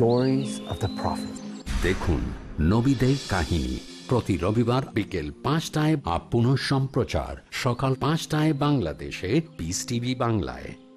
stories of the Prophet. দেখুন নবীদের কাহিনী। প্রতি রবিবার বিকেল পাঁচটায় বা পুনঃ সম্প্রচার সকাল পাঁচটায় বাংলাদেশে পিস টিভি বাংলায়।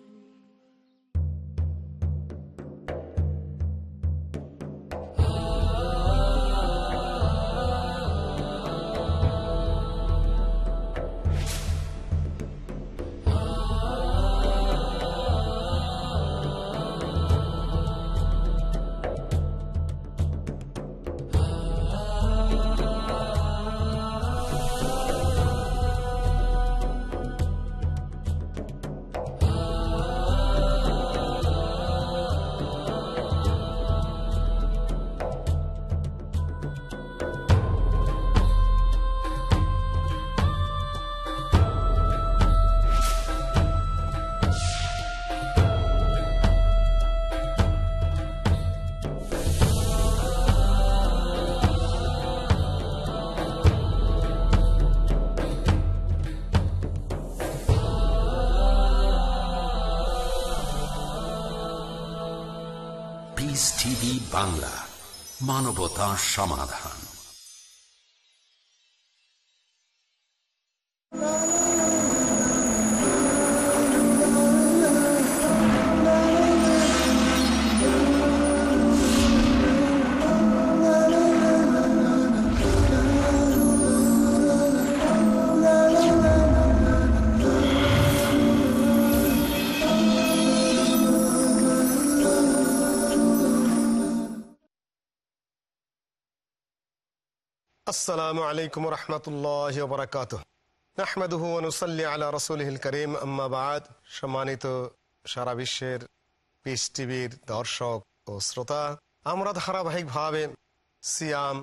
মানবতা সমাধান। আসসালামু আলাইকুম রহমতুল্লাহ বরাকাত নাহমাদুহু অনুসল্লি আলা রসুলহিল করিম আম্মাবাদ সম্মানিত সারা বিশ্বের পিস টিভির দর্শক ও শ্রোতা, আমরা ধারাবাহিকভাবে সিয়াম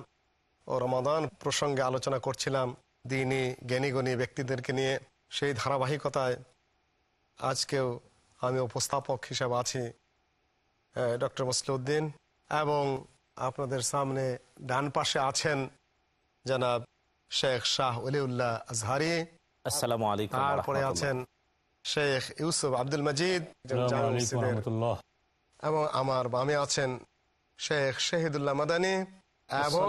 ও রমাদান প্রসঙ্গে আলোচনা করছিলাম দিনই জ্ঞানীগণী ব্যক্তিদেরকে নিয়ে। সেই ধারাবাহিকতায় আজকেও আমি উপস্থাপক হিসাবে আছি ডক্টর মসলিউদ্দিন এবং আপনাদের সামনে ডান পাশে আছেন জনাব শেখ শাহ অলিউল্লাহ আজহারি। আসসালামু আলাইকুম তারপরে আছেন শেখ ইউসুফ আব্দুল মজিদ এবং আমার বামে আছেন শেখ শহীদুল্লাহ মাদানী এবং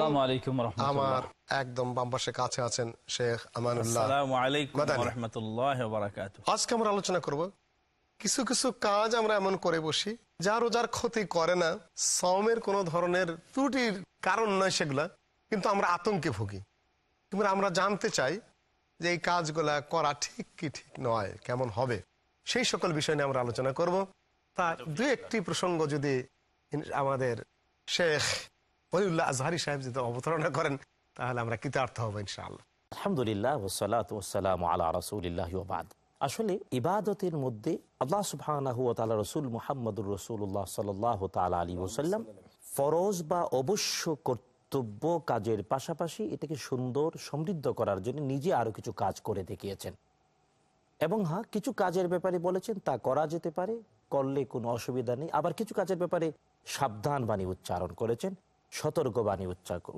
আমার একদম বাম পাশে কাছে আছেন শেখ আমানুল্লাহ আসসালামু আলাইকুম মাদানী। রহমতুল্লাহ বারাকাতু আজকে আমরা আলোচনা করব কিছু কিছু কাজ আমরা এমন করে বসি যা রোজার ক্ষতি করে না সমের কোন ধরনের ত্রুটির কারণ নয় সেগুলা। কিন্তু আমরা আতঙ্কে ভুগি। কিন্তু আমরা জানতে চাই যে এই কাজগুলা করা ঠিক কি ঠিক নয়, কেমন হবে? সেই সকল বিষয় নিয়ে আমরা আলোচনা করব। তার দু একটি প্রসঙ্গ যদি আমাদের শেখ ওলিউল্লাহ আজহারি সাহেব যদি অবতারণা করেন, তাহলে আমরা কৃতার্থ হব ইনশাআল্লাহ। আলহামদুলিল্লাহ ওসালাত ওসালাম আলা আসলে ইবাদতের মধ্যে আল্লাহ ওয়া রসুল মুহাম্মদুর রসুল্লাহ সাল্লাহ তাআলা আলী ওসাল্লাম ফরজ বা অবশ্য কর্তব্য কাজের পাশাপাশি এটাকে সুন্দর, সমৃদ্ধ করার জন্য নিজে আরও কিছু কাজ করে দেখিয়েছেন। এবং হ্যাঁ কিছু কাজের ব্যাপারে বলেছেন, তা করা যেতে পারে, করলে কোনো অসুবিধা নেই। আবার কিছু কাজের ব্যাপারে সাবধান বাণী উচ্চারণ করেছেন সতর্ক বাণী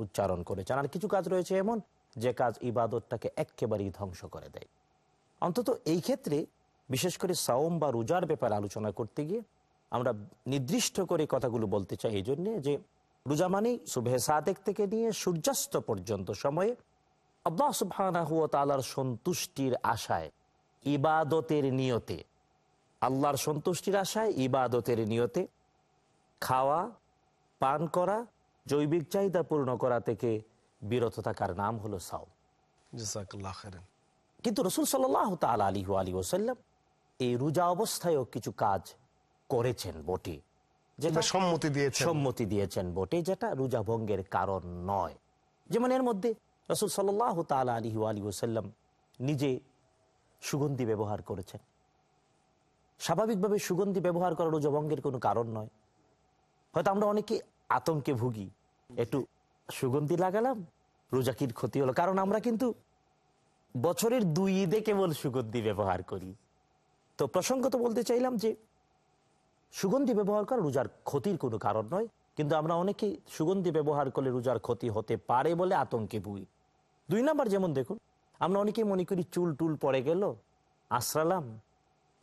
উচ্চারণ করেছেন। আর কিছু কাজ রয়েছে এমন, যে কাজ ইবাদতটাকে একেবারেই ধ্বংস করে দেয়। অন্তত এই ক্ষেত্রে, বিশেষ করে সাওম বা রোজার ব্যাপারে আলোচনা করতে গিয়ে, আমরা নির্দিষ্ট করে কথাগুলো বলতে চাই এই জন্যে যে রোজা মানেই শুভে সাদেক থেকে নিয়ে সূর্যাস্ত পর্যন্ত সময়ে আল্লাহ সুবহানাহু ওয়া তাআলার সন্তুষ্টির আশায় ইবাদতের নিয়তে আল্লাহর সন্তুষ্টির আশায় ইবাদতের নিয়তে খাওয়া পান করা জৈবিক চাহিদা পূর্ণ করা থেকে বিরত থাকার নাম হলো সাও কিন্তু রসুল সাল্লাহ তাল আলী আলী ওসাল্লাম এই রোজা অবস্থায়ও কিছু কাজ করেছেন বটে। যেটা সম্মতি দিয়েছেন। সম্মতি দিয়েছেন বটে যেটা রোজা ভঙ্গের কারণ নয়। যেমন এর মধ্যে রসুল সাল্লাহ তাল আলী আলী ওসাল্লাম নিজে সুগন্ধি ব্যবহার করেছেন। স্বাভাবিকভাবে সুগন্ধি ব্যবহার করা রোজা ভঙ্গের কোনো কারণ নয়। হয়তো আমরা অনেকে আতঙ্কে ভুগি একটু সুগন্ধি লাগালাম রোজাকির ক্ষতি হলো। কারণ আমরা কিন্তু বছরের দুই ঈদে কেবল সুগন্ধি ব্যবহার করি। তো প্রসঙ্গত বলতে চাইলাম যে সুগন্ধি ব্যবহার করা রোজার ক্ষতির কোনো কারণ নয় কিন্তু আমরা অনেকেই সুগন্ধি ব্যবহার করলে রোজার ক্ষতি হতে পারে বলে আতঙ্কে ভুগি। দুই নাম্বার যেমন দেখুন আমরা অনেকেই মনে করি চুল টুল পড়ে গেল আশ্রালাম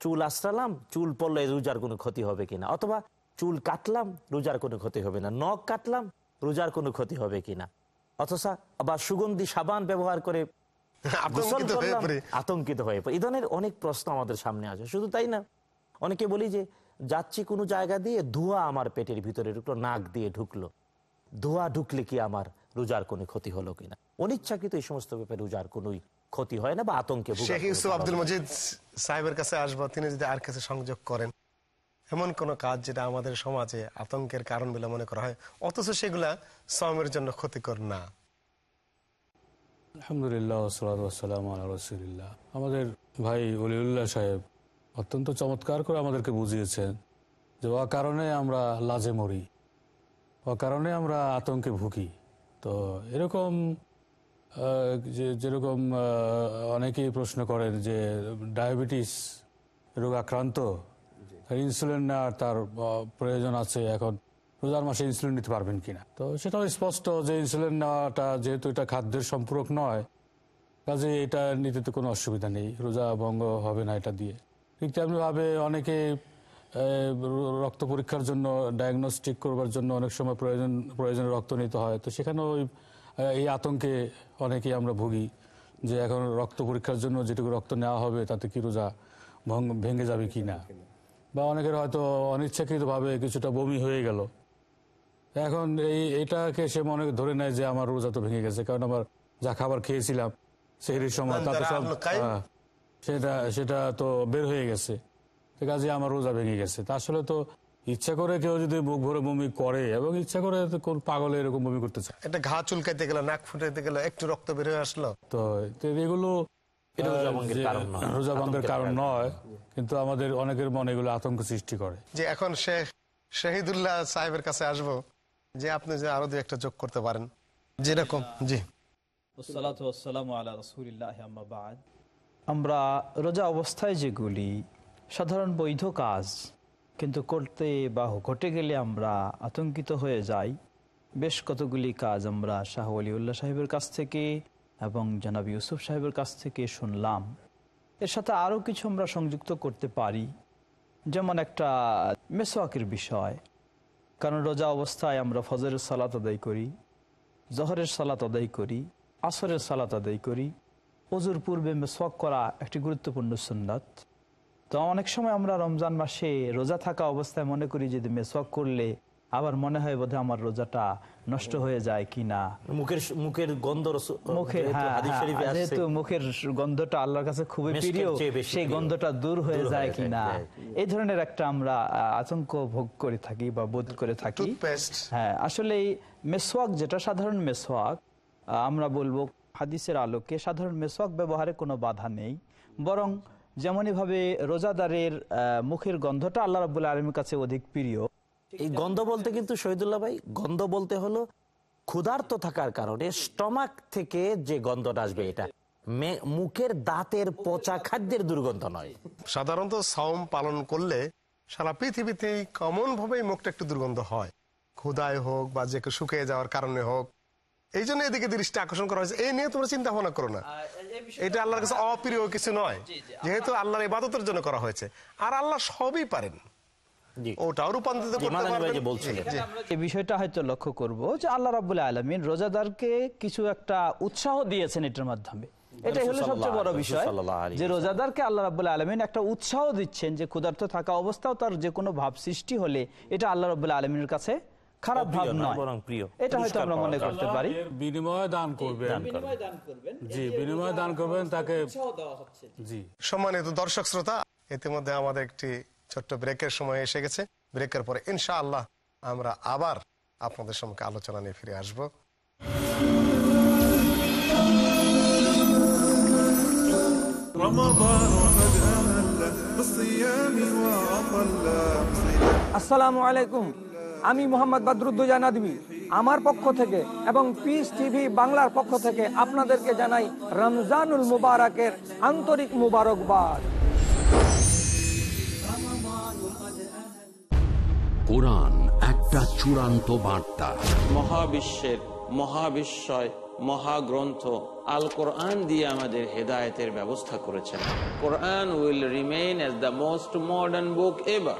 চুল আশ্রালাম চুল পড়লে রোজার কোনো ক্ষতি হবে কিনা? অথবা চুল কাটলাম রোজার কোনো ক্ষতি হবে না। নখ কাটলাম রোজার কোনো ক্ষতি হবে কিনা? অথচ আবার সুগন্ধি সাবান ব্যবহার করে আতঙ্কিত হয়ে পড়ে। এই ধরনের অনেক প্রশ্ন আমাদের সামনে আছে শুধু তাই না অনেকে বলি যে যাচ্ছি কোনো জায়গা দিয়ে ধোঁয়া আমার পেটের ভিতরে ঢুকলো নাক দিয়ে ঢুকলো। ধোঁয়া ঢুকলে কি আমার রোজার কোনো ক্ষতি হলো কিনা? অনিচ্ছাকৃত এই সমস্ত ব্যাপারে রোজার কোনোই ক্ষতি হয় না বা আতঙ্কে শেখ ইউসুফ আব্দুল মজিদ সাহেবের কাছে আসব তিনি যদি আর কাছে সংযোগ করেন এমন কোন কাজ যেটা আমাদের সমাজে আতঙ্কের কারণ বলে মনে করা হয় অথচ সেগুলা শ্রমের জন্য ক্ষতিকর না। আলহামদুলিল্লাহ সালাম রসুলিল্লাহ। আমাদের ভাই অলিউল্লাহ সাহেব অত্যন্ত চমৎকার করে আমাদেরকে বুঝিয়েছেন যে ও কারণে আমরা লাজে মরি ও কারণে আমরা আতঙ্কে ভুগি। তো এরকম যে, যেরকম অনেকেই প্রশ্ন করেন যে ডায়াবেটিস রোগ আক্রান্ত ইনসুলিন নেওয়ার তার প্রয়োজন আছে এখন, রোজার মাসে ইনসুলিন নিতে পারবেন কিনা? তো সেটাও স্পষ্ট যে ইনসুলিন নেওয়াটা যেহেতু এটা খাদ্যের সম্পূরক নয় কাজে এটা নিতে তো কোনো অসুবিধা নেই, রোজা ভঙ্গ হবে না এটা দিয়ে। ঠিক তেমনিভাবে অনেকে রক্ত পরীক্ষার জন্য ডায়াগনস্টিক করবার জন্য অনেক সময় প্রয়োজন প্রয়োজনে রক্ত নিতে হয়। তো সেখানেও ওই, এই আতঙ্কে অনেকেই আমরা ভুগি যে এখন রক্ত পরীক্ষার জন্য যেটুকু রক্ত নেওয়া হবে তাতে কি রোজা ভঙ্গ ভেঙে যাবে কি না? বা অনেকের হয়তো অনিচ্ছাকৃতভাবে কিছুটা বমি হয়ে গেল। এখন এই এটাকে সে মনে ধরে নেয় যে আমার রোজা তো ভেঙে গেছে কারণ আমার যা খাবার খেয়েছিলাম সেই সময় তাতে সব সেটা সেটা তো বের হয়ে গেছে। তো কাজে আমার রোজা ভেঙে গেছে। তা আসলে তো ইচ্ছা করে কেউ যদি মুখ ভরে বমি করে এবং ইচ্ছা করে কোন পাগলে এরকম বমি করতে চায়। একটা ঘা চুলকাইতে গেল নাক ফুটাইতে গেল একটু রক্ত বের হয়ে আসলো। তো তো এগুলো রোজা ভঙ্গের কারণ নয়। কিন্তু আমাদের অনেকের মনে এগুলো আতঙ্ক সৃষ্টি করে। যে এখন শেখ শহীদুল্লাহ সাহেবের কাছে আসব যে আপনি যে আরও দু একটা যোগ করতে পারেন। যেরকম জি। আলা রাসূলিল্লাহি আম্মা বাদ। আমরা রোজা অবস্থায় যেগুলি সাধারণ বৈধ কাজ, কিন্তু করতে বা ঘটে গেলে আমরা আতঙ্কিত হয়ে যাই। বেশ কতগুলি কাজ আমরা শাহ আলিউল্লাহ সাহেবের কাছ থেকে এবং জনাব ইউসুফ সাহেবের কাছ থেকে শুনলাম। এর সাথে আরও কিছু আমরা সংযুক্ত করতে পারি। যেমন একটা মেসোয়াকের বিষয়। কারণ রোজা অবস্থায় আমরা ফজরের সালাত আদায় করি, জহরের সালাত আদায় করি, আসরের সালাত আদায় করি অজুর পূর্বে মেসওয়াক করা একটি গুরুত্বপূর্ণ সুন্নাত। তো অনেক সময় আমরা রমজান মাসে রোজা থাকা অবস্থায় মনে করি যদি মেসওয়াক করলে আবার মনে হয় বোধহয় আমার রোজাটা নষ্ট হয়ে যায় কি না মুখের মুখের গন্ধ মুখের যেহেতু হ্যাঁ হাদিস হ্যাঁ, যেহেতু মুখের গন্ধটা আল্লাহর কাছে খুবই প্রিয় সেই গন্ধটা দূর হয়ে যায় কিনা। এই ধরনের একটা আমরা আহ, আতঙ্ক ভোগ করে থাকি বা বোধ করে থাকি। হ্যাঁ আসলে এই মেসওয়াক যেটা সাধারণ মেসওয়াক আহ, আমরা বলব হাদিসের আলোকে সাধারণ মেসওয়াক ব্যবহারে কোনো বাধা নেই। বরং যেমনইভাবে রোজাদারের আহ, মুখের গন্ধটা আল্লাহ রাবুল আলমীর কাছে অধিক প্রিয়। এই গন্ধ বলতে কিন্তু শহীদুল্লাহ ভাই গন্ধ বলতে হলো ক্ষুধার্ত থাকার কারণে স্টমাক থেকে যে গন্ধটা আসবে এটা। মে- মুখের দাঁতের পচা খাদ্যের দুর্গন্ধ নয়। সাধারণত সাওম পালন করলে সারা পৃথিবীতে কমন ভাবেই মুখটা একটু দুর্গন্ধ হয়। ক্ষুদায় হোক বা যে কেউ শুকিয়ে যাওয়ার কারণে হোক এই জন্য এদিকে দৃষ্টি আকর্ষণ করা হয়েছে। এই নিয়ে তোমরা চিন্তা ভাবনা করো না। এটা আল্লাহর কাছে অপ্রিয় কিছু নয়। যেহেতু আল্লাহর ইবাদতের জন্য করা হয়েছে। আর আল্লাহ সবই পারেন। জি। ওটাও রূপান্তরিত করতে পারবেন। বলছিলেন। জি, জি। এই বিষয়টা হয়তো লক্ষ্য করব যে আল্লাহ রাবুল আলমিন রোজাদারকে কিছু একটা উৎসাহ দিয়েছেন এটার মাধ্যমে। এটাই হলো সবচেয়ে বড় বিষয় সাল্লাল্লাহু আলাইহি যে রোজাদারকে আল্লাহ রাবুল আলমিন একটা উৎসাহ দিচ্ছেন যে ক্ষুধার্ত থাকা অবস্থাও তার যে কোনো ভাব সৃষ্টি হলে এটা আল্লাহ রাবুল আলমিনের কাছে খারাপ ভাব নয় বরং প্রিয়। এটা হয়তো আমরা মনে করতে পারি। দান করবেন। জি দান করবেন তাকে জি। সম্মানিত দর্শক শ্রোতা ইতিমধ্যে আমাদের একটি ছোট্ট ব্রেকের সময় এসে গেছে। ব্রেকের পরে ইনশাআল্লাহ আমরা আবার আপনাদের সম্মুখে আলোচনা নিয়ে ফিরে আসব। আসসালামু আলাইকুম। আমি মোহাম্মদ বদরুদ্দোজা নাদবি আমার পক্ষ থেকে এবং পিস টিভি বাংলার পক্ষ থেকে আপনাদেরকে জানাই রমজানুল মুবারকের আন্তরিক মুবারকবাদ। কোরআন একটা চূড়ান্ত বার্তা। মহাবিশ্বের মহাবিস্ময় মহাগ্রন্থ আল কোরআন দিয়ে আমাদের হেদায়েতের ব্যবস্থা করেছেন। Quran will remain as the most modern book ever.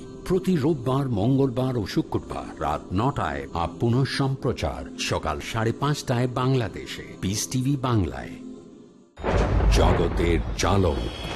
প্রতি রোববার, মঙ্গলবার ও শুক্রবার রাত নটায় আপ পুনঃ সম্প্রচার সকাল সাড়ে পাঁচটায় বাংলাদেশে। পিস টিভি বাংলায়। জগতের চালক।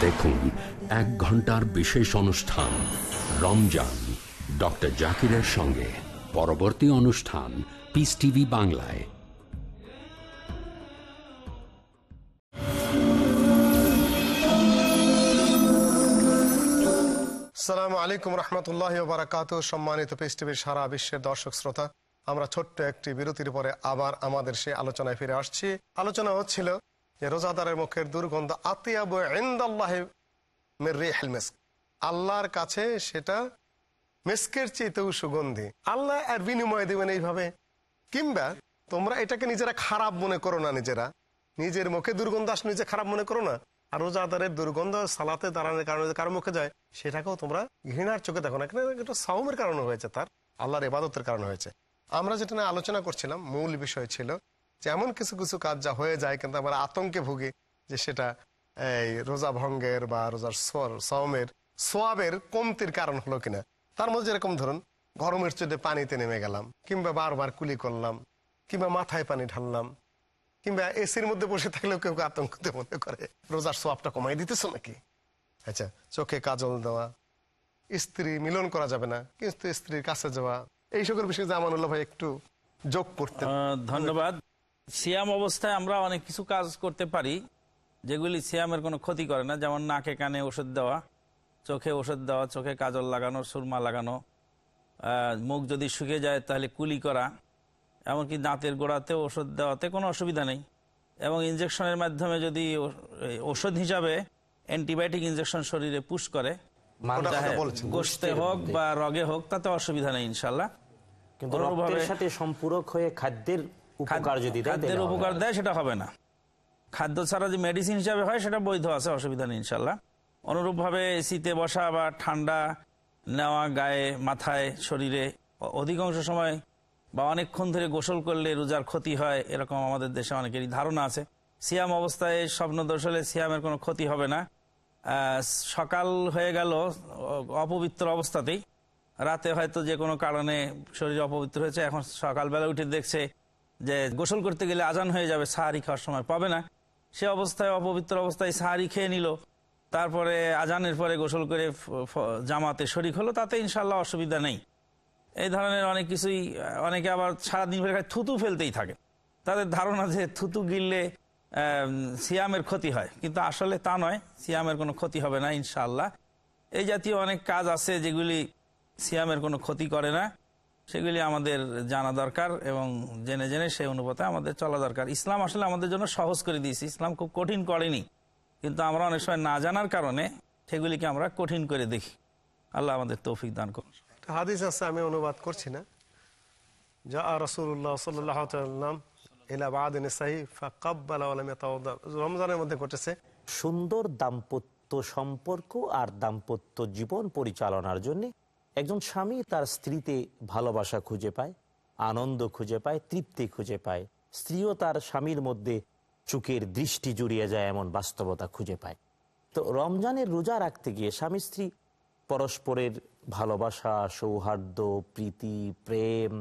দেখুন, এক ঘণ্টার বিশেষ অনুষ্ঠান, রমজান, ডক্টর জাকিরের সঙ্গে। পরবর্তী অনুষ্ঠান পিস টিভি বাংলায়। সালামু আলাইকুম রহমতুল্লাহ বারাকাত সম্মানিত পৃষ্টিভীর সারা বিশ্বের দর্শক শ্রোতা। আমরা ছোট্ট একটি বিরতির পরে আবার আমাদের সেই আলোচনায় ফিরে আসছি। আলোচনা হচ্ছিল রোজাদারের মুখের দুর্গন্ধ আতিয়াবু আল্লাহর কাছে সেটা মেস্কের চেয়েতেও সুগন্ধি। আল্লাহ আর বিনিময় দেবেন এইভাবে। কিংবা তোমরা এটাকে নিজেরা খারাপ মনে করো না নিজেরা। নিজের মুখে দুর্গন্ধ আসলে নিজে খারাপ মনে করো না। আর রোজাদারের দুর্গন্ধ সালাতে দাঁড়ানোর কারণে কারও মুখে যায়, সেটাকেও তোমরা ঘৃণার চোখে দেখো না। এটা সাউমের কারণে হয়েছে তার। আল্লাহর ইবাদতের কারণে হয়েছে। আমরা যেটা নিয়ে আলোচনা করছিলাম, মূল বিষয় ছিল যে এমন কিছু কিছু কাজ যা হয়ে যায়, কিন্তু আমরা আতঙ্কে ভুগি যে সেটা এই রোজা ভঙ্গের বা রোজার সওমের, সোয়াবের কমতির কারণ হলো কিনা। তার মধ্যে যেরকম ধরুন, গরমের চোটে পানিতে নেমে গেলাম, কিংবা বারবার কুলি করলাম, কিংবা মাথায় পানি ঢাললাম, কিংবা এসির মধ্যে বসে থাকলেও কেউ আতঙ্কতে মনে করে, রোজার সোয়াবটা কমাই দিতেছো নাকি? আচ্ছা চোখে কাজল দেওয়া, স্ত্রী মিলন করা যাবে না, কিন্তু স্ত্রীর কাছে যাওয়া, এই সকল বিষয়ে জামানুল্লাহ ভাই একটু যোগ করতে ধন্যবাদ। সিয়াম অবস্থায় আমরা অনেক কিছু কাজ করতে পারি যেগুলি সিয়ামের কোনো ক্ষতি করে না। যেমন নাকে কানে ওষুধ দেওয়া চোখে ওষুধ দেওয়া চোখে কাজল লাগানো সুরমা লাগানো মুখ যদি শুকিয়ে যায় তাহলে কুলি করা এমনকি দাঁতের গোড়াতে ওষুধ দেওয়াতে কোনো অসুবিধা নেই। এবং ইনজেকশনের মাধ্যমে যদি ওষুধ হিসাবে অ্যান্টিবায়োটিক ইনজেকশন শরীরে পুশ করে বলছেন। গোস্তে হোক বা রগে হোক তাতে অসুবিধা নেই ইনশাল্লাহ। কিন্তু রক্তের সাথে সম্পূরক হয়ে খাদ্যের উপকার যদি খাদ্যের উপকার দেয় সেটা হবে না। খাদ্য ছাড়া যে মেডিসিন হিসাবে হয় সেটা বৈধ আছে অসুবিধা নেই ইনশাল্লাহ অনুরূপভাবে শীতে বসা বা ঠান্ডা নেওয়া গায়ে মাথায় শরীরে অধিকাংশ সময় বা অনেকক্ষণ ধরে গোসল করলে রোজার ক্ষতি হয় এরকম আমাদের দেশে অনেকেরই ধারণা আছে। সিয়াম অবস্থায় স্বপ্ন দোষ হলে সিয়ামের কোনো ক্ষতি হবে না। সকাল হয়ে গেল অপবিত্র অবস্থাতেই। রাতে হয়তো যে কোনো কারণে শরীর অপবিত্র হয়েছে এখন সকালবেলা উঠে দেখছে যে গোসল করতে গেলে আজান হয়ে যাবে, সাহারি খাওয়ার সময় পাবে না। সে অবস্থায়, অপবিত্র অবস্থায় সাহারি খেয়ে নিল। তারপরে আজানের পরে গোসল করে জামাতে শরিক হলো, তাতে ইনশাল্লাহ অসুবিধা নেই। এই ধরনের অনেক কিছুই, অনেকে আবার সারাদিন ভরে থুতু ফেলতেই থাকে। তাদের ধারণা যে থুতু গিললে সিয়ামের ক্ষতি হয়। কিন্তু আসলে তা নয়, সিয়ামের কোনো ক্ষতি হবে না ইনশাল্লাহ এই জাতীয় অনেক কাজ আছে যেগুলি সিয়ামের কোনো ক্ষতি করে না। সেগুলি আমাদের জানা দরকার এবং জেনে জেনে সেই অনুপাতে আমাদের চলা দরকার। ইসলাম আসলে আমাদের জন্য সহজ করে দিয়েছে। ইসলাম খুব কঠিন করেনি। কিন্তু আমরা অনেক সময় না জানার কারণে সেগুলিকে আমরা কঠিন করে দেখি। আল্লাহ আমাদের তৌফিক দান করুন। হাদিস আছে আমি অনুবাদ করছি না। যা রসুল্লাহ সাল্লাম রমজানের মধ্যে ঘটেছে। সুন্দর দাম্পত্য সম্পর্ক আর দাম্পত্য জীবন পরিচালনার জন্য একজন স্বামী তার স্ত্রীতে ভালোবাসা খুঁজে পায়, আনন্দ খুঁজে পায়, তৃপ্তি খুঁজে পায়। স্ত্রীও তার স্বামীর মধ্যে চোখের দৃষ্টি জুড়িয়ে যায় এমন বাস্তবতা খুঁজে পায়। তো রমজানের রোজা রাখতে গিয়ে স্বামী স্ত্রী পরস্পরের ভালোবাসা, সৌহার্দ্য, প্রীতি, প্রেম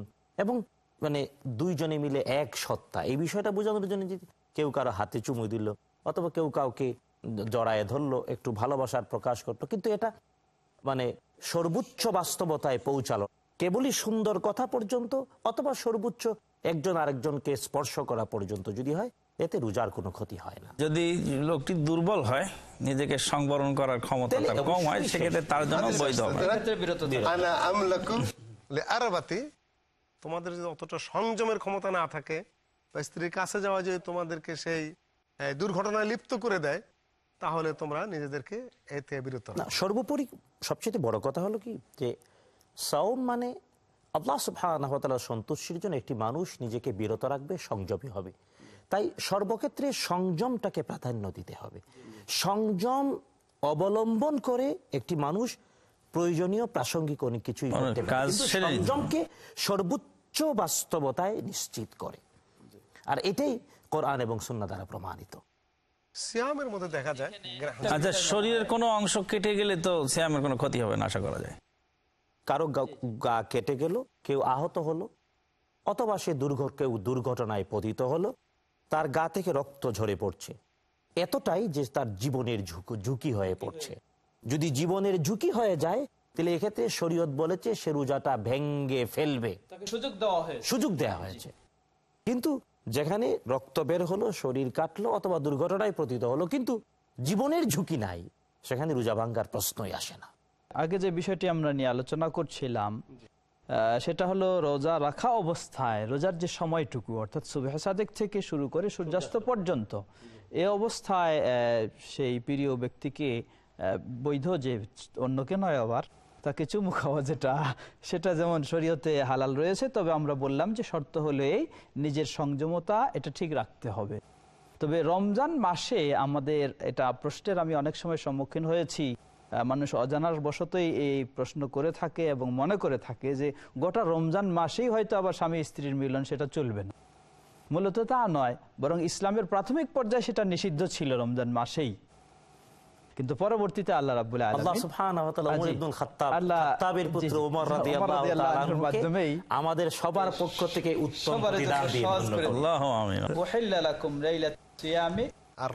এবং মানে দুইজনে মিলে এক সত্তা, এই বিষয়টা বোঝানোর জন্য যদি কেউ কারও হাতে চুমু দিল অথবা কেউ কাউকে জড়ায় ধরলো, একটু ভালোবাসার প্রকাশ করল, কিন্তু এটা মানে সর্বোচ্চ বাস্তবতায় পৌঁছালো। কেবলই সুন্দর কথা পর্যন্ত অথবা সর্বোচ্চ একজন আরেকজনকে স্পর্শ করা পর্যন্ত যদি হয় এতে রোজার কোনো ক্ষতি হয় না। যদি লোকটি দুর্বল হয় নিজেকে সংবরণ করার ক্ষমতা কম হয় সেক্ষেত্রে তার জন্য বৈধ লিআরবাতি তোমাদের যদি অতটা সংযমের ক্ষমতা না থাকে বা স্ত্রীর কাছে যাওয়া যদি তোমাদেরকে সেই দুর্ঘটনায় লিপ্ত করে দেয় তাহলে তোমরা নিজেদেরকে এতে বিরত। সর্বোপরি সবচেয়ে বড় কথা হলো কি যে সাউম মানে আল্লাহ সুবাহর সন্তুষ্টির জন্য একটি মানুষ নিজেকে বিরত রাখবে সংযমী হবে তাই সর্বক্ষেত্রে সংযমটাকে প্রাধান্য দিতে হবে সংযম অবলম্বন করে একটি মানুষ প্রয়োজনীয় প্রাসঙ্গিক অনেক কিছুই করতে পারে। হবে। সংযমকে সর্বোচ্চ বাস্তবতায় নিশ্চিত করে আর এটাই কোরআন এবং সুন্না দ্বারা প্রমাণিত সিয়ামের মধ্যে দেখা যায় আচ্ছা শরীরের কোনো অংশ কেটে গেলে তো শ্যামের কোনো ক্ষতি হবে না আশা করা যায়। কারও গা- কেটে গেল কেউ আহত হলো অথবা সে দুর্ঘ কেউ দুর্ঘটনায় পতিত হলো তার গা থেকে রক্ত ঝরে পড়ছে। এতটাই যে তার জীবনের ঝুঁকি হয়ে পড়ছে। যদি জীবনের ঝুঁকি হয়ে যায় তাহলে এক্ষেত্রে শরীয়ত বলেছে সে রোজাটা ভেঙ্গে ফেলবে। সুযোগ দেওয়া হয়েছে। সুযোগ দেয়া হয়েছে। কিন্তু যেখানে রক্ত বের হলো, শরীর কাটলো অথবা দুর্ঘটনায় পতিত হলো, কিন্তু জীবনের ঝুঁকি নাই, সেখানে রোজা ভাঙ্গার প্রশ্নই আসে না। আগে যে বিষয়টি আমরা নিয়ে আলোচনা করছিলাম সেটা হলো রোজা রাখা অবস্থায়, রোজার যে সময়টুকু, অর্থাৎ সুবেহ সাদেক থেকে শুরু করে সূর্যাস্ত পর্যন্ত, এ অবস্থায় সেই প্রিয় ব্যক্তিকে বৈধ যে অন্যকে নয় আবার তাকে চুমু খাওয়া যেটা, সেটা যেমন শরীয়তে হালাল রয়েছে, তবে আমরা বললাম যে শর্ত হলো নিজের সংযমতা এটা ঠিক রাখতে হবে। তবে রমজান মাসে আমাদের এটা প্রশ্নের আমি অনেক সময় সম্মুখীন হয়েছি। মানুষ অজানার বশতই এই প্রশ্ন করে থাকে এবং মনে করে থাকে যে গোটা রমজান মাসেই হয়তো আবার স্বামী স্ত্রীর মিলন সেটা চলবে না। মূলত তা নয়, বরং ইসলামের প্রাথমিক পর্যায়ে সেটা নিষিদ্ধ ছিল রমজান মাসেই। কিন্তু পরবর্তীতে আল্লাহ রাবুল আল্লাহ সুবহানাহু ওয়া তাআলা উমর ইবনুল খাত্তাব খাত্তাবের পুত্র ওমর ওমর রাদিয়াল্লাহু রাদিয়াল্লাহু তাআলা আনহুর আনহুকে মাধ্যমেই আমাদের সবার পক্ষ থেকে উত্তম সবার জন্য প্রতিদান দিয়ে সহজ ধন্য করে করুন। আল্লাহ আমিন। উহিল্লা লাকুম লাইলাত সিয়ামি।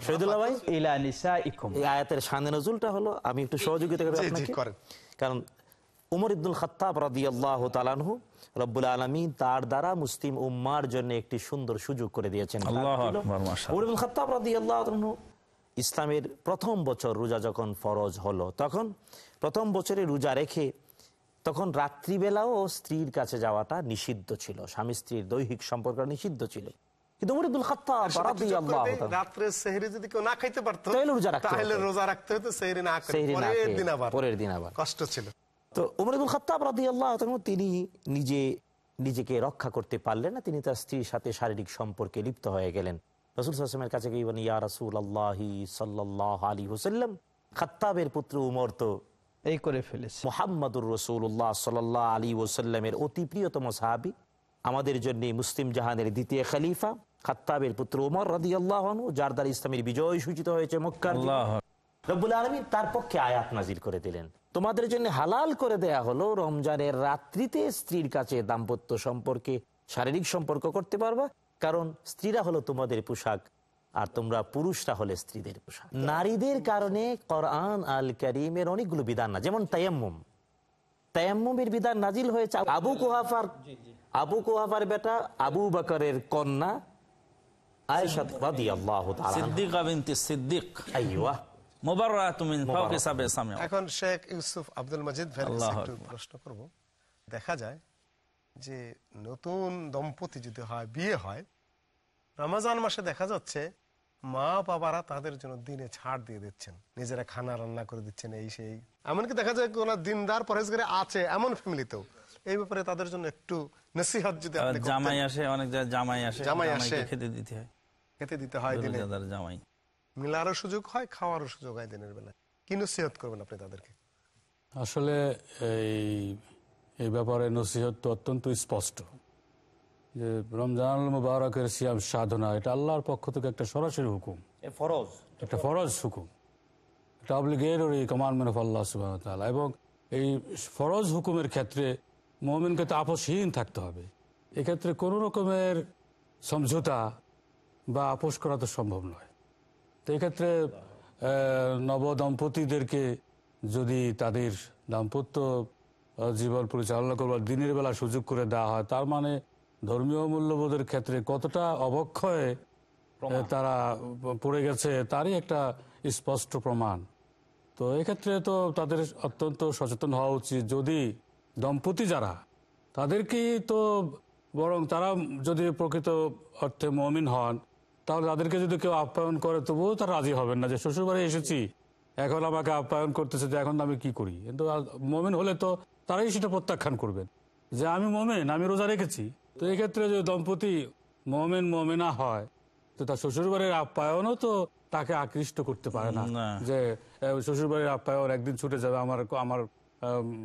শহীদুল্লাহ ভাই? ইলা নিসাইকুম। এই আয়াতের শানে নজুলটা হলো আমি একটু সহযোগিতা আপনাকে। করেন। কারণ উমর ইবনুল খাত্তাব রাদিয়াল্লাহু তাআলাহু রব্বুল আলামিন তার দ্বারা মুসলিম উম্মার জন্য একটি সুন্দর সুযোগ করে দিয়েছেন। আল্লাহু আকবার, মাশাআল্লাহ। উমর ইবনুল খাত্তাব রাদিয়াল্লাহু তাআলাহু ইসলামের প্রথম বছর রোজা যখন ফরজ হলো তখন প্রথম বছরে রোজা রেখে তখন রাত্রিবেলাও স্ত্রীর কাছে যাওয়াটা নিষিদ্ধ ছিল স্বামী স্ত্রীর দৈহিক সম্পর্ক নিষিদ্ধ ছিল। কিন্তু উমর খাত্তাব আর সেটা কিছু রাদিয়াল্লাহু তাআলা। রাত্রে সেহরি যদি কেউ না খাইতে পারতো তাহলে রোজা রাখতে তাহলে রোজা রাখতে হতো সেহরি না করে। পরের দিন আবার। পরের দিন আবার। কষ্ট ছিল। তো উমর ইবুল খত্তাব রাদিয়াল্লাহু তাআলা তিনি নিজে নিজেকে রক্ষা করতে পারলেন না তিনি তার স্ত্রীর সাথে শারীরিক সম্পর্কে লিপ্ত হয়ে গেলেন। রসুল সাল্লামের কাছে গিয়ে বলেন ইয়া রাসূল আল্লাহি সাল্লাল্লাহু আলাইহি ওয়াসাল্লাম খাত্তাবের পুত্র উমর তো এই করে ফেলেছে। মুহাম্মাদুর রাসূলুল্লাহ সাল্লাল্লাহু আলাইহি ওয়াসাল্লামের অতি প্রিয়তম সাহাবী। আমাদের জন্য মুসলিম জাহানের দ্বিতীয় খলিফা খাত্তাবের পুত্র উমর রাদিয়াল্লাহু আল্লাহ যার দ্বারা ইসলামের বিজয় সূচিত হয়েছে মক্কার রব্বুল আলমী তার পক্ষে আয়াত নাজিল করে দিলেন। তোমাদের জন্য হালাল করে দেয়া হলো রমজানের রাত্রিতে স্ত্রীর কাছে দাম্পত্য সম্পর্কে শারীরিক সম্পর্ক করতে পারবা কারণ স্ত্রীরা হলো তোমাদের পোশাক আর তোমরা পুরুষরা হলে স্ত্রীদের পোশাক। নারীদের কারণে কোরআন আল করিমের অনেকগুলো বিধান না যেমন তায়াম্মুম। তায়াম্মুমের বিধান নাজিল হয়েছে আবু কুহাফার আবু কুহাফার বেটা আবু বকরের কন্যা আয়েশা রাদিয়াল্লাহু তাআলা আনহা। সিদ্দিকা বিনতি সিদ্দিক। আইওয়া মুবাররাতু মিন ফাওকি সাবে সামিয়া। এখন শেখ ইউসুফ আব্দুল মজিদ। প্রশ্ন করব। দেখা যায় যে নতুন দম্পতি যদি হয় বিয়ে হয় রমাজান মাসে দেখা যাচ্ছে মা বাবারা তাদের জন্য দিনে ছাড় দিয়ে দিচ্ছেন। নিজেরা খানা রান্না করে দিচ্ছেন এই সেই। এমনকি দেখা যায় কোন দিনদার পরেশগারে আছে এমন ফ্যামিলিতেও এই ব্যাপারে তাদের জন্য একটু নসিহত যদি। জামাই আসে অনেক জায়গায় জামাই আসে জামাই আসে। খেতে দিতে হয়। খেতে দিতে হয় দিনে। জামাই। মিলারও সুযোগ হয় খাওয়ারও সুযোগ হয় দিনের বেলা কি নসিহত করবেন আপনি তাদেরকে? আসলে এই এই ব্যাপারে নসিহত তো অত্যন্ত স্পষ্ট যে রমজান মুবারকের সিয়াম সাধনা এটা আল্লাহর পক্ষ থেকে একটা সরাসরি হুকুম। ফরজ। একটা ফরজ হুকুম। একটা অব্লিগেটরি কমান্ডমেন্ট অফ আল্লাহ সুবাহ এবং এই ফরজ হুকুমের ক্ষেত্রে মোমিনকে তো আপোষহীন থাকতে হবে। এক্ষেত্রে কোনো রকমের সমঝোতা বা আপোষ করা তো সম্ভব নয়। তো এক্ষেত্রে নবদম্পতিদেরকে যদি তাদের দাম্পত্য জীবন পরিচালনা করবার দিনের বেলা সুযোগ করে দেওয়া হয়। তার মানে ধর্মীয় মূল্যবোধের ক্ষেত্রে কতটা অবক্ষয়ে তারা পড়ে গেছে তারই একটা স্পষ্ট প্রমাণ। তো এক্ষেত্রে তো তাদের অত্যন্ত সচেতন হওয়া উচিত। যদি দম্পতি যারা তাদেরকেই তো বরং তারা যদি প্রকৃত অর্থে মমিন হন তাহলে তাদেরকে যদি কেউ আপ্যায়ন করে তবুও তারা রাজি হবেন না যে শ্বশুরবাড়ি এসেছি এখন আমাকে আপ্যায়ন করতেছে যে এখন আমি কি করি? কিন্তু মমিন হলে তো তারাই সেটা প্রত্যাখ্যান করবেন। যে আমি মোমেন আমি রোজা রেখেছি তো এক্ষেত্রে যদি দম্পতি মোমেন মোমেনা হয় তো তার শ্বশুরবাড়ির আপ্যায়নও তো তাকে আকৃষ্ট করতে পারে না। যে শ্বশুরবাড়ির আপ্যায়ন একদিন ছুটে যাবে আমার আমার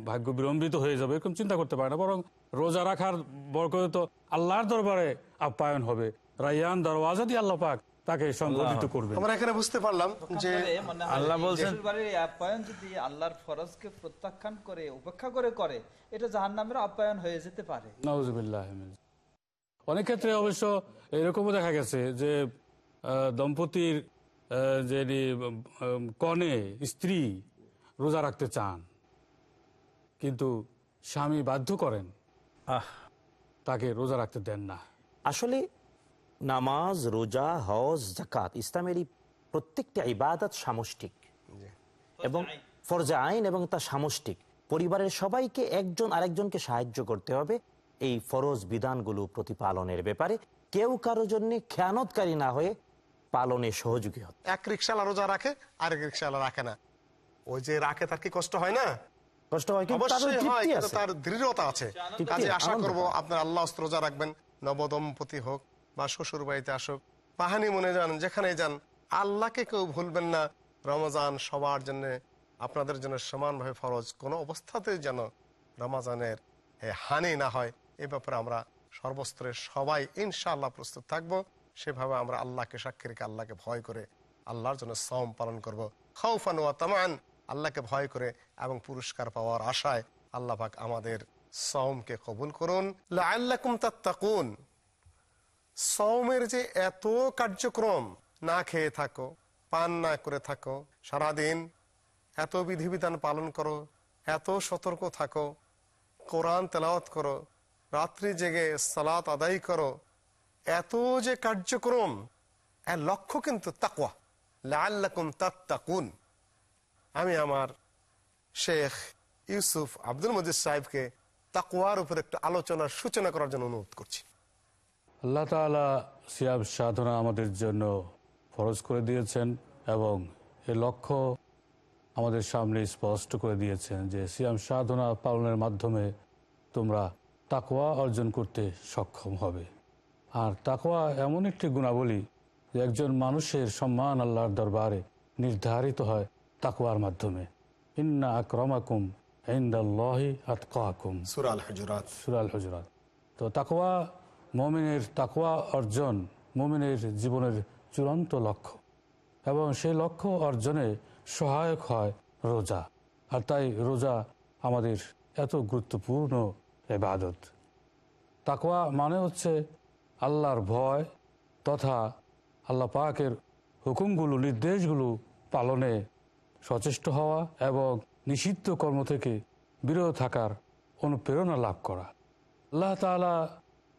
ভাগ্য বিলম্বিত হয়ে যাবে এরকম চিন্তা করতে পারে না। বরং রোজা রাখার বরকতে তো আল্লাহর দরবারে আপ্যায়ন হবে। রাইয়ান দরওয়াজা দিয়ে আল্লাহ পাক তাকে সংগঠিত করবে আমরা এখানে বুঝতে পারলাম যে আল্লাহ বলছেন আপ্যায়ন যদি আল্লাহর ফরজকে প্রত্যাখ্যান করে উপেক্ষা করে করে এটা জাহান্নামের আপ্যায়ন হয়ে যেতে পারে। নওয়াজবিল্লাহ অনেক ক্ষেত্রে অবশ্য এরকমও দেখা গেছে যে আহ, দম্পতির যে কনে স্ত্রী রোজা রাখতে চান কিন্তু স্বামী বাধ্য করেন আহ। তাকে রোজা রাখতে দেন না। আসলে নামাজ রোজা হজ জাকাত ইসলামের এই প্রত্যেকটা ইবাদত সামষ্টিক। এবং ফরজা আইন। এবং তা সামষ্টিক। পরিবারের সবাইকে একজন আরেকজনকে সাহায্য করতে হবে। এই ফরজ বিধানগুলো প্রতিপালনের ব্যাপারে কেউ কারও জন্য খেয়ানতকারী না হয়ে পালনে সহযোগী হতে। এক রিক্সাওয়ালা রোজা রাখে আরেক রিক্সাওয়ালা রাখে না। ওই যে রাখে তার কি কষ্ট হয় না? কষ্ট হয় আছে। তার দৃঢ়তা আছে। কাজে আশা করব। আপনার আল্লাহ অস্ত্র রোজা রাখবেন নবদম্পতি হোক বা শ্বশুর বাড়িতে আসুক পাহানি মনে যান যেখানে যান, আল্লাহকে কেউ ভুলবেন না। রমজান সবার জন্য, আপনাদের জন্য সমানভাবে ফরজ। কোনো অবস্থাতেই যেন রমাজানের হানি না হয় এই ব্যাপারে আমরা সর্বস্তরের সবাই ইনশাআল্লাহ প্রস্তুত থাকব। সেভাবে আমরা আল্লাহকে সাক্ষী রেখে আল্লাহকে ভয় করে আল্লাহর জন্য সম পালন করব। খাউফান ওয়া তামান আল্লাহকে ভয় করে এবং পুরস্কার পাওয়ার আশায় আল্লাহ পাক আমাদের সওমকে কবুল করুন। লাআল্লাকুম তাত্তাকুন। সওমের যে এত কার্যক্রম, না খেয়ে থাকো, পান না করে থাকো, সারাদিন এত বিধিবিধান পালন করো, এত সতর্ক থাকো, কোরআন তেলাওয়াত করো, রাত্রি জেগে সালাত আদায় করো, এত যে কার্যক্রম, এর লক্ষ্য কিন্তু তাকওয়া। লাআল্লাকুম তাত্তাকুন। আমি আমার শেখ ইউসুফ আব্দুল মজিদ সাহেবকে তাকওয়ার উপর একটু আলোচনার সূচনা করার জন্য অনুরোধ করছি। আল্লাহ তাআলা সিয়াম সাধনা আমাদের জন্য ফরজ করে দিয়েছেন এবং এ লক্ষ্য আমাদের সামনে স্পষ্ট করে দিয়েছেন যে সিয়াম সাধনা পালনের মাধ্যমে তোমরা তাকোয়া অর্জন করতে সক্ষম হবে। আর তাকোয়া এমন একটি গুণাবলী যে একজন মানুষের সম্মান আল্লাহর দরবারে নির্ধারিত হয় তাকওয়ার মাধ্যমে। ইন্না আক্রমাকুম ইন্দাল্লাহি আতকাকুম। সুরাল হুজুরাত সুরাল হজরাত তো তাকওয়া মমিনের তাকওয়া অর্জন মমিনের জীবনের চূড়ান্ত লক্ষ্য। এবং সেই লক্ষ্য অর্জনে সহায়ক হয় রোজা। আর তাই রোজা আমাদের এত গুরুত্বপূর্ণ এবাদত তাকওয়া মানে হচ্ছে আল্লাহর ভয় তথা আল্লাহ পাকের হুকুমগুলো, নির্দেশগুলো পালনে সচেষ্ট হওয়া এবং নিষিদ্ধ কর্ম থেকে বিরত থাকার অনুপ্রেরণা লাভ করা। আল্লাহ তালা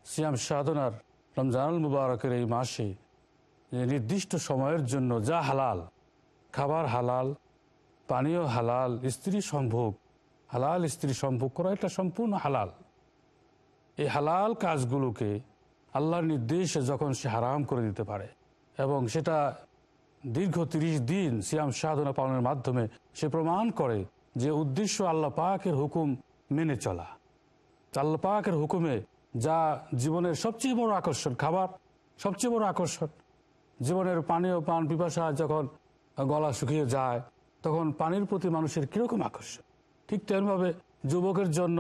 সিয়াম সাধনার রমজানুল মুবারকের এই মাসে যে নির্দিষ্ট সময়ের জন্য যা হালাল, খাবার হালাল, পানীয় হালাল, স্ত্রী সম্ভোগ, হালাল স্ত্রী সম্ভোগ করা, এটা সম্পূর্ণ হালাল। এই হালাল কাজগুলোকে আল্লাহর নির্দেশে যখন সে হারাম করে দিতে পারে এবং সেটা দীর্ঘ তিরিশ দিন সিয়াম সাধনা পালনের মাধ্যমে সে প্রমাণ করে যে উদ্দেশ্য আল্লাহ পাকের হুকুম মেনে চলা। আল্লাহ পাকের হুকুমে যা জীবনের সবচেয়ে বড় আকর্ষণ খাবার সবচেয়ে বড় আকর্ষণ। জীবনের পানীয় পান পিপাসা যখন গলা শুকিয়ে যায় তখন পানির প্রতি মানুষের কীরকম আকর্ষণ? ঠিক তেমনভাবে যুবকের জন্য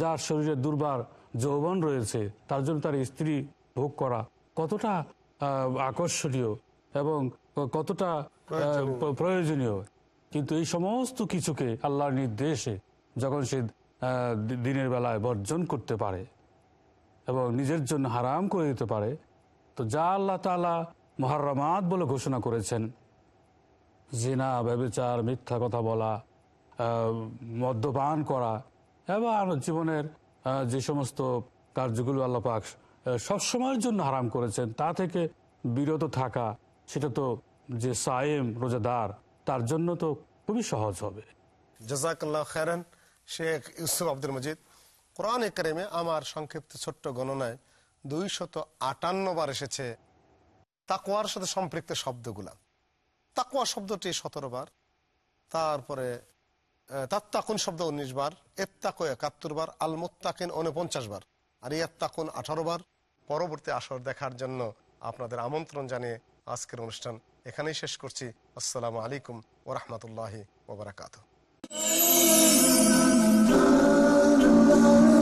যার শরীরে দুর্বার যৌবন রয়েছে তার জন্য তার স্ত্রী ভোগ করা কতটা আকর্ষণীয় এবং কতটা প্রয়োজনীয়। কিন্তু এই সমস্ত কিছুকে আল্লাহর নির্দেশে যখন সে দিনের বেলায় বর্জন করতে পারে এবং নিজের জন্য হারাম করে দিতে পারে, তো যা আল্লাহ তালা মহারামাত বলে ঘোষণা করেছেন, জিনা, ব্যবচার, মিথ্যা কথা বলা মদ্যপান করা, এবং জীবনের যে সমস্ত কার্যগুলো আল্লাহ পাক সবসময়ের জন্য হারাম করেছেন, তা থেকে বিরত থাকা, সেটা তো যে সায়েম, রোজাদার, তার জন্য তো খুবই সহজ হবে। জাজাকাল্লাহ খেরান শেখ ইউসুফ আব্দুল মজিদ কোরআন কারিমে আমার সংক্ষিপ্ত ছোট্ট গণনায় দুই শত আটান্ন বার এসেছে তাকুয়ার সাথে সম্পৃক্ত শব্দগুলা। তাকুয়া শব্দটি সতেরো বার, তারপরে তাত্তাকুন শব্দ উনিশ বার, এত্তাকো একাত্তর বার আল উনপঞ্চাশ বার আর ইয়াত্তাকুন আঠারো বার। পরবর্তী আসর দেখার জন্য আপনাদের আমন্ত্রণ জানিয়ে আজকের অনুষ্ঠান এখানেই শেষ করছি। আসসালামু আলাইকুম ওরহমতুল্লাহি ওবরাকাতু love.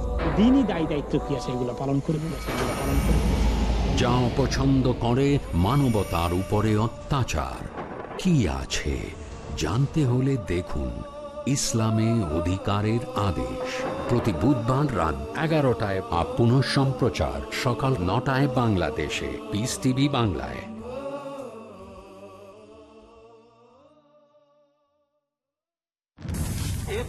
দিনই দায় দায়িত্ব কি আছে? এগুলো পালন করব সেগুলো পালন করব যা অপছন্দ করে মানবতার উপরে অত্যাচার। কি আছে? জানতে হলে দেখুন ইসলামে অধিকারের আদেশ। প্রতি বুধবার রাত এগারোটায় আপ পুনঃ সম্প্রচার সকাল নটায় বাংলাদেশে। পিস টিভি বাংলায়।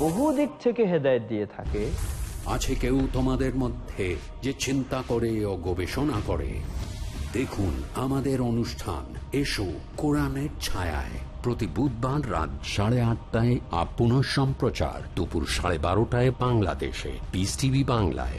বহু দিক থেকে হেদায়ত দিয়ে থাকে। আছে কেউ তোমাদের মধ্যে যে চিন্তা করে ও গবেষণা করে? দেখুন আমাদের অনুষ্ঠান। এসো কোরআনের ছায়ায়। প্রতি বুধবার রাত সাড়ে আটটায় আপন সম্প্রচার দুপুর সাড়ে বারোটায় বাংলাদেশে। পিস টিভি বাংলায়।